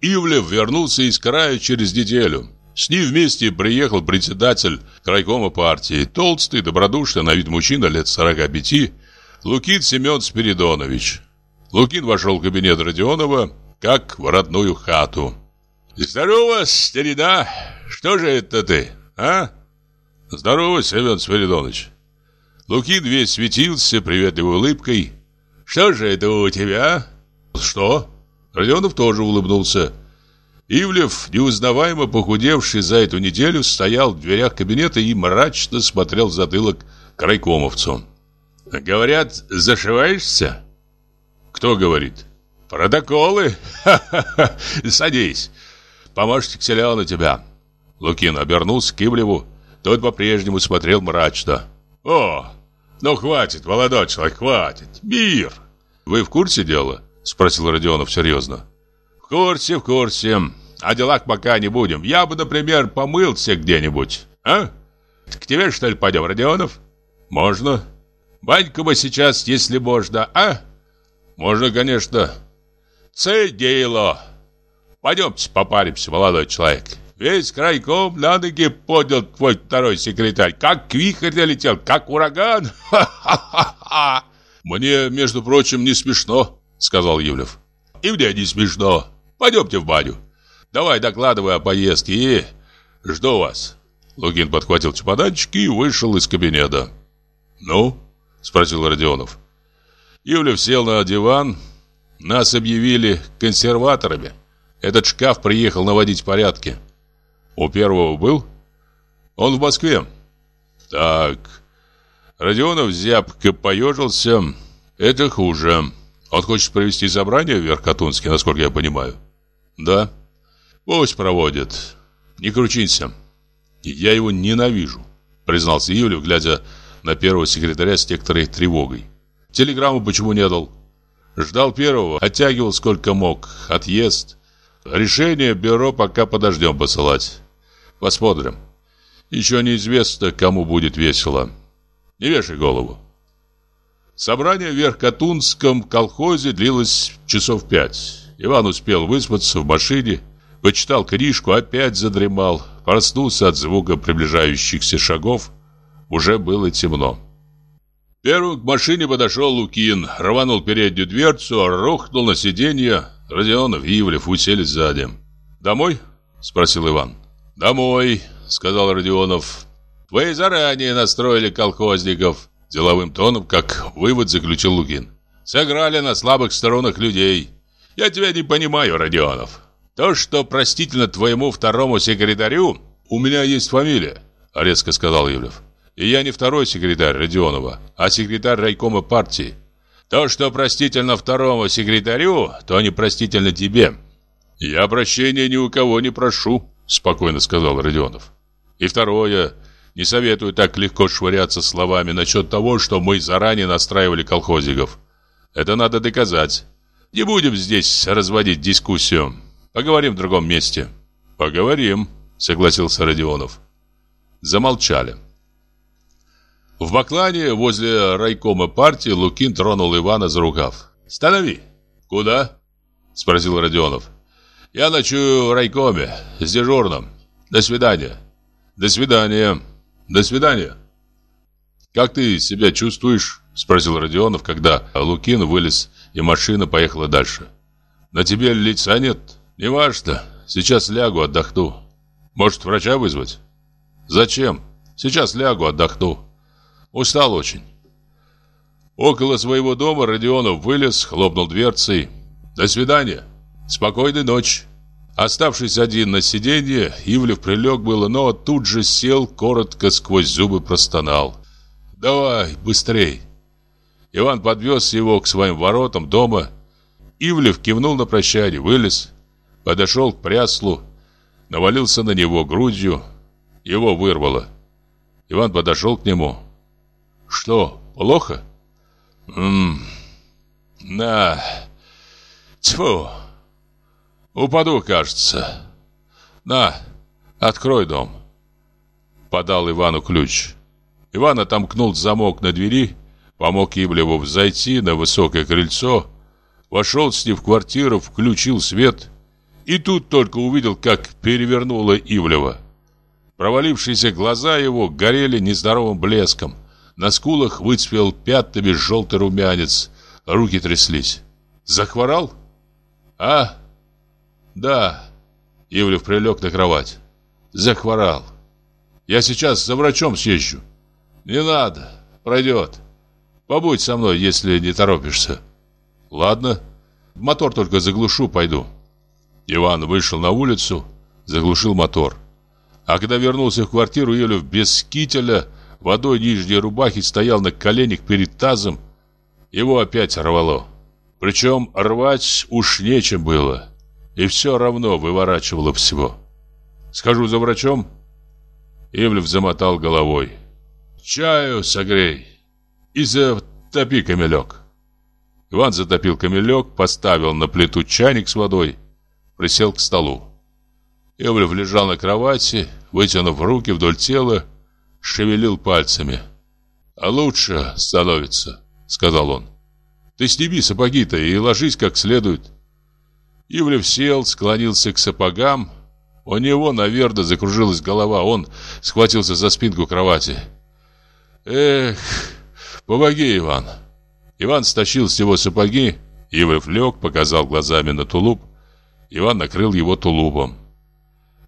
Ивлев вернулся из края через неделю. С ним вместе приехал председатель крайкома партии, толстый, добродушный, на вид мужчина лет 45, Лукин Семен Спиридонович. Лукин вошел в кабинет Родионова, как в родную хату. «Здорово, старина! Что же это ты, а?» «Здорово, Семен Спиридонович!» Лукин весь светился приветливой улыбкой. «Что же это у тебя?» «Что?» Родионов тоже улыбнулся. Ивлев, неузнаваемо похудевший за эту неделю, стоял в дверях кабинета и мрачно смотрел в затылок крайкомовцу. «Говорят, зашиваешься?» «Кто говорит?» «Протоколы! Ха-ха-ха! Садись! Помощник селял на тебя!» Лукин обернулся к Ивлеву. Тот по-прежнему смотрел мрачно. «О, ну хватит, молодой человек, хватит! Мир!» «Вы в курсе дела?» Спросил Родионов серьезно. В курсе, в курсе. О делах пока не будем. Я бы, например, помылся где-нибудь. А? К тебе, что ли, пойдем, Родионов? Можно. Баньку бы сейчас, если можно, а? Можно, конечно. Цель дело. Пойдемте попаримся, молодой человек. Весь крайком на ноги поднял твой второй секретарь. Как вихрь летел, как ураган. Ха-ха-ха-ха. Мне, между прочим, не смешно, сказал Ивлев. И мне не смешно. Пойдемте в баню. Давай докладывай о поездке и... Жду вас. Лукин подхватил чемоданчик и вышел из кабинета. «Ну?» – спросил Родионов. Ивлев сел на диван. Нас объявили консерваторами. Этот шкаф приехал наводить порядки. У первого был? Он в Москве. Так. Родионов зябко поежился. Это хуже. Он хочет провести собрание в Верхотунске, насколько я понимаю. Да. Пусть проводит. Не кручинься. Я его ненавижу, признался Ивлев, глядя на первого секретаря с некоторой тревогой. Телеграмму почему не дал? Ждал первого, оттягивал сколько мог. Отъезд. Решение бюро пока подождем посылать. Посмотрим. Еще неизвестно, кому будет весело. Не вешай голову. Собрание в Верхотунском колхозе длилось часов пять. Иван успел выспаться в машине, почитал книжку, опять задремал, проснулся от звука приближающихся шагов. Уже было темно. Первым к машине подошел Лукин, рванул переднюю дверцу, рухнул на сиденье. Родионов и Ивлев усели сзади. «Домой?» – спросил Иван. «Домой», – сказал Родионов. «Вы заранее настроили колхозников». Деловым тоном, как вывод, заключил Лукин. Сыграли на слабых сторонах людей. Я тебя не понимаю, Родионов. То, что простительно твоему второму секретарю, у меня есть фамилия, резко сказал Ивлев. И я не второй секретарь Родионова, а секретарь райкома партии. То, что простительно второму секретарю, то не простительно тебе. Я прощения ни у кого не прошу, спокойно сказал Родионов. И второе, не советую так легко швыряться словами насчет того, что мы заранее настраивали колхозиков. Это надо доказать. Не будем здесь разводить дискуссию. Поговорим в другом месте. Поговорим, согласился Родионов. Замолчали. В Баклане возле райкома партии Лукин тронул Ивана за рукав. «Станови!» «Куда?» – спросил Родионов. «Я ночую в райкоме, с дежурным. До свидания». «До свидания». До свидания. Как ты себя чувствуешь? Спросил Родионов, когда Лукин вылез и машина поехала дальше. На тебе лица нет? Не важно. Сейчас лягу, отдохну. Может, врача вызвать? Зачем? Сейчас лягу, отдохну. Устал очень. Около своего дома Родионов вылез, хлопнул дверцей. До свидания. Спокойной ночи. Оставшись один на сиденье, Ивлев прилег было, но тут же сел, коротко сквозь зубы простонал. «Давай, быстрей!» Иван подвез его к своим воротам дома. Ивлев кивнул на прощание, вылез, подошел к пряслу, навалился на него грудью. Его вырвало. Иван подошел к нему. «Что, плохо?» «Ммм... На... Тьфу!» Упаду, кажется. На, открой дом. Подал Ивану ключ. Иван отомкнул замок на двери, помог Ивлеву взойти на высокое крыльцо, вошел с ним в квартиру, включил свет И тут только увидел, как перевернуло Ивлева. Провалившиеся глаза его горели нездоровым блеском. На скулах выцвел пятнами желтый румянец. Руки тряслись. Захворал? А? Да. Ивлев прилег на кровать. Захворал. Я сейчас за врачом съезжу. Не надо. Пройдет. Побудь со мной, если не торопишься. Ладно. Мотор только заглушу, пойду. Иван вышел на улицу, заглушил мотор. А когда вернулся в квартиру, Ивлев без кителя, водой нижней рубахи стоял на коленях перед тазом. Его опять рвало. Причем рвать уж нечем было. И все равно выворачивало всего. «Схожу за врачом?» Ивлев замотал головой. «Чаю согрей и затопи камелек». Иван затопил камелек, поставил на плиту чайник с водой, присел к столу. Ивлев лежал на кровати, вытянув руки вдоль тела, шевелил пальцами. «А лучше становится», — сказал он. «Ты сними сапоги-то и ложись как следует». Ивлев сел, склонился к сапогам. У него, наверное, закружилась голова. Он схватился за спинку кровати. «Эх, помоги, Иван!» Иван стащил с него сапоги. Ивлев лег, показал глазами на тулуп. Иван накрыл его тулупом.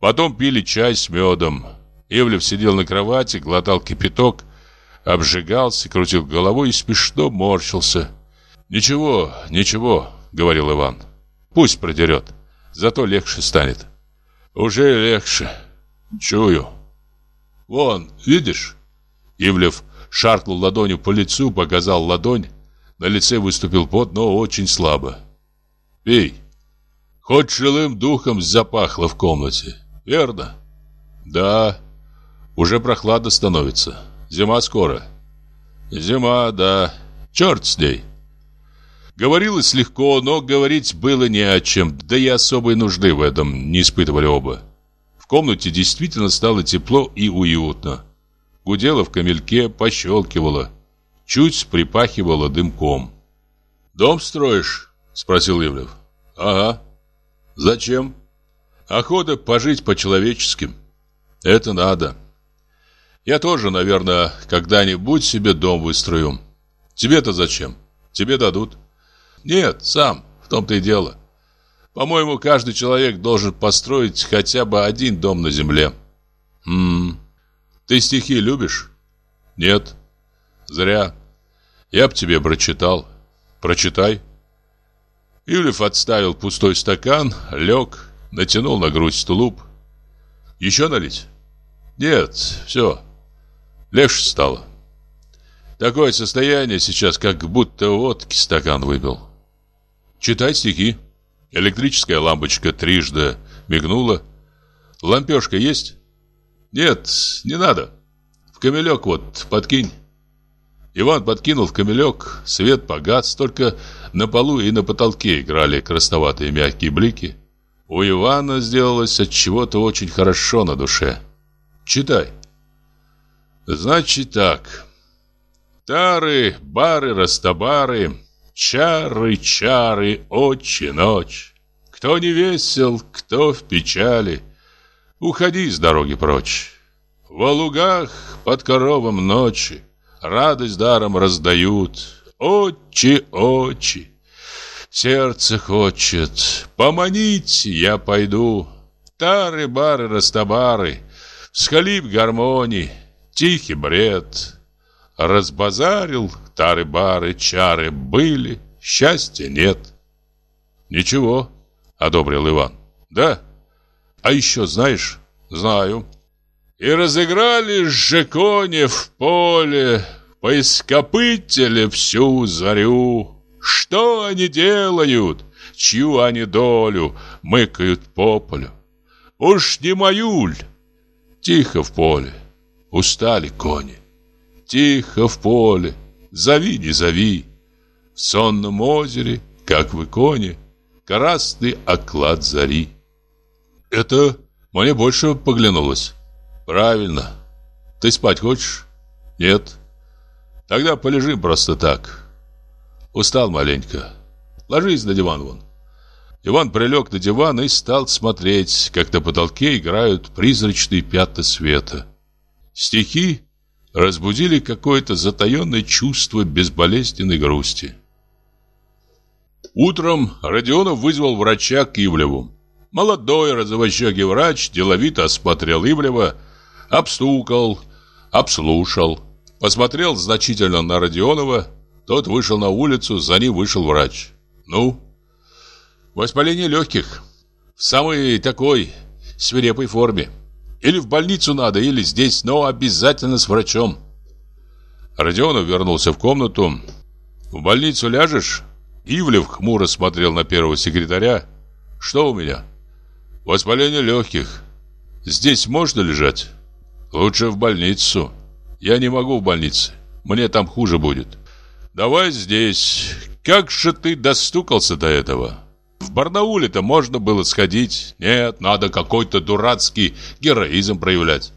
Потом пили чай с медом. Ивлев сидел на кровати, глотал кипяток, обжигался, крутил головой и смешно морщился. «Ничего, ничего», — говорил Иван. «Пусть продерет, зато легче станет». «Уже легче. Чую». «Вон, видишь?» Ивлев шаркнул ладонью по лицу, показал ладонь. На лице выступил пот, но очень слабо. «Пей». Хоть жилым духом запахло в комнате. Верно? Да. Уже прохладно становится. Зима скоро. Зима, да. Черт с ней. Говорилось легко, но говорить было не о чем, да и особой нужды в этом не испытывали оба. В комнате действительно стало тепло и уютно. Гудело в камельке, пощелкивало. Чуть припахивало дымком. «Дом строишь?» — спросил Ивлев. «Ага. Зачем?» Охота пожить по-человечески. Это надо. Я тоже, наверное, когда-нибудь себе дом выстрою. Тебе-то зачем? Тебе дадут. Нет, сам, в том-то и дело. По-моему, каждый человек должен построить хотя бы один дом на земле. Хм. Ты стихи любишь? Нет. Зря. Я б тебе прочитал. Прочитай. Юлев отставил пустой стакан, лег натянул на грудь тулуп. «Еще налить?» «Нет, все. Легче стало. Такое состояние сейчас, как будто водки стакан выпил. Читай стихи». Электрическая лампочка трижды мигнула. «Лампешка есть?» «Нет, не надо. В камелек вот подкинь». Иван подкинул в камелек, свет погас, только на полу и на потолке играли красноватые мягкие блики. У Ивана сделалось от чего-то очень хорошо на душе. Читай. Значит так. Тары, бары, растабары, чары, чары, очи, ночь. Кто не весел, кто в печали, уходи с дороги прочь. Во лугах под коровом ночи радость даром раздают. Очи, очи. Сердце хочет, поманить я пойду. Тары-бары, растабары, схалип гармонии, тихий бред. Разбазарил тары-бары, чары были, счастья нет. Ничего, одобрил Иван. Да? А еще знаешь? Знаю. И разыграли же кони в поле, поископытели всю зарю. Что они делают? Чью они долю мыкают по полю? Уж не мою ль? Тихо в поле, устали кони. Тихо в поле, зови, не зови. В сонном озере, как в иконе, красный оклад зари. Это мне больше поглянулось. Правильно. Ты спать хочешь? Нет. Тогда полежим просто так. Устал маленько. Ложись на диван вон. Иван прилег на диван и стал смотреть, как на потолке играют призрачные пятна света. Стихи разбудили какое-то затаенное чувство безболезненной грусти. Утром Родионов вызвал врача к Ивлеву. Молодой розовощекий врач деловито осмотрел Ивлева, обстукал, обслушал, посмотрел значительно на Родионова, тот вышел на улицу, за ним вышел врач. «Ну?» «Воспаление легких. В самой такой свирепой форме. Или в больницу надо, или здесь, но обязательно с врачом». Родионов вернулся в комнату. «В больницу ляжешь?» Ивлев хмуро смотрел на первого секретаря. «Что у меня?» «Воспаление легких. Здесь можно лежать?» «Лучше в больницу. Я не могу в больнице. Мне там хуже будет». Давай здесь. Как же ты достукался до этого? В Барнауле-то можно было сходить. Нет, надо какой-то дурацкий героизм проявлять.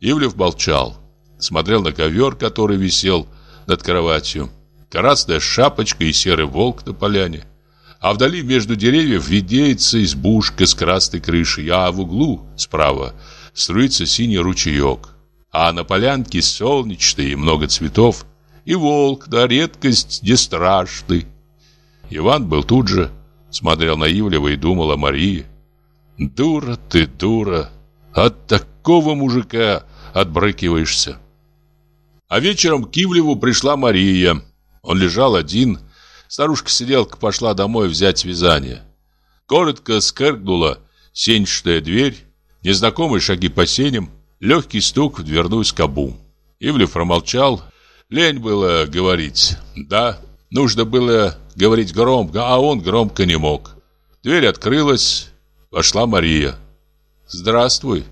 Ивлев молчал. Смотрел на ковер, который висел над кроватью. Красная шапочка и серый волк на поляне. А вдали между деревьев видеется избушка с красной крышей, а в углу справа струится синий ручеек. А на полянке солнечный и много цветов и волк на редкость не страшный. Иван был тут же, смотрел на Ивлева и думал о Марии. Дура ты, дура, от такого мужика отбрыкиваешься. А вечером к Ивлеву пришла Мария. Он лежал один. Старушка-сиделка пошла домой взять вязание. Коротко скрыкнула сенчатая дверь, незнакомые шаги по сеням, легкий стук в дверную скобу. Ивлев промолчал, Лень было говорить. Да, нужно было говорить громко, а он громко не мог. Дверь открылась, вошла Мария. «Здравствуй».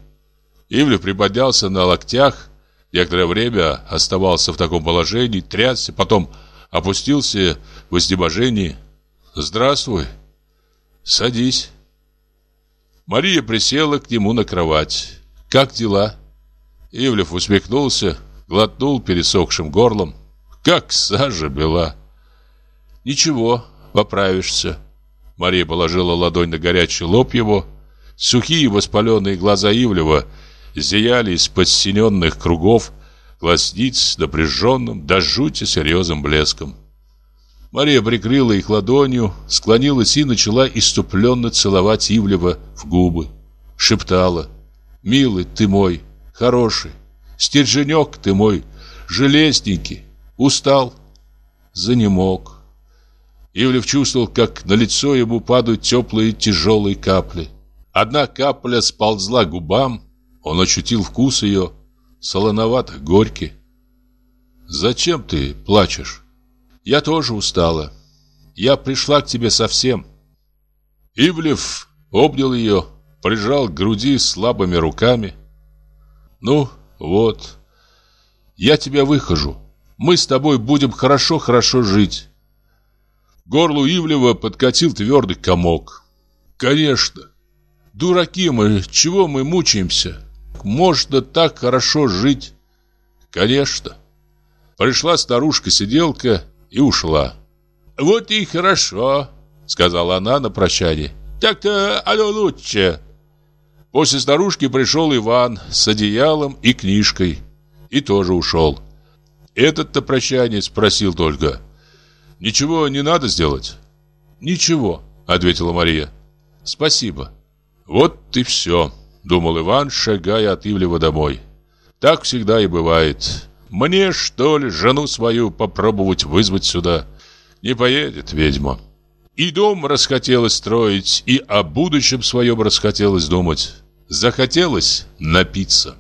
Ивлев приподнялся на локтях, некоторое время оставался в таком положении, трясся, потом опустился в изнеможении. «Здравствуй. Садись». Мария присела к нему на кровать. «Как дела?» Ивлев усмехнулся, глотнул пересохшим горлом. Как сажа бела. Ничего, поправишься. Мария положила ладонь на горячий лоб его. Сухие воспаленные глаза Ивлева зияли из подсиненных кругов, глазниц напряженным, до жути серьезным блеском. Мария прикрыла их ладонью, склонилась и начала иступленно целовать Ивлева в губы. Шептала «Милый ты мой, хороший, Стерженек ты мой, железненький. Устал? Занемог. Ивлев чувствовал, как на лицо ему падают теплые тяжелые капли. Одна капля сползла губам, он ощутил вкус ее, солоновато-горький. «Зачем ты плачешь?» «Я тоже устала. Я пришла к тебе совсем». Ивлев обнял ее, прижал к груди слабыми руками. «Ну, вот. Я тебя выхожу. Мы с тобой будем хорошо-хорошо жить. Горлу Ивлева подкатил твердый комок. Конечно. Дураки мы, чего мы мучаемся? Можно так хорошо жить. Конечно. Пришла старушка-сиделка и ушла. Вот и хорошо, сказала она на прощание. Так-то оно лучше. После старушки пришел Иван с одеялом и книжкой. И тоже ушел. Этот-то прощание спросил только. «Ничего не надо сделать?» «Ничего», — ответила Мария. «Спасибо». «Вот и все», — думал Иван, шагая от Ивлева домой. «Так всегда и бывает. Мне, что ли, жену свою попробовать вызвать сюда? Не поедет ведьма». И дом расхотелось строить, и о будущем своем расхотелось думать. Захотелось напиться.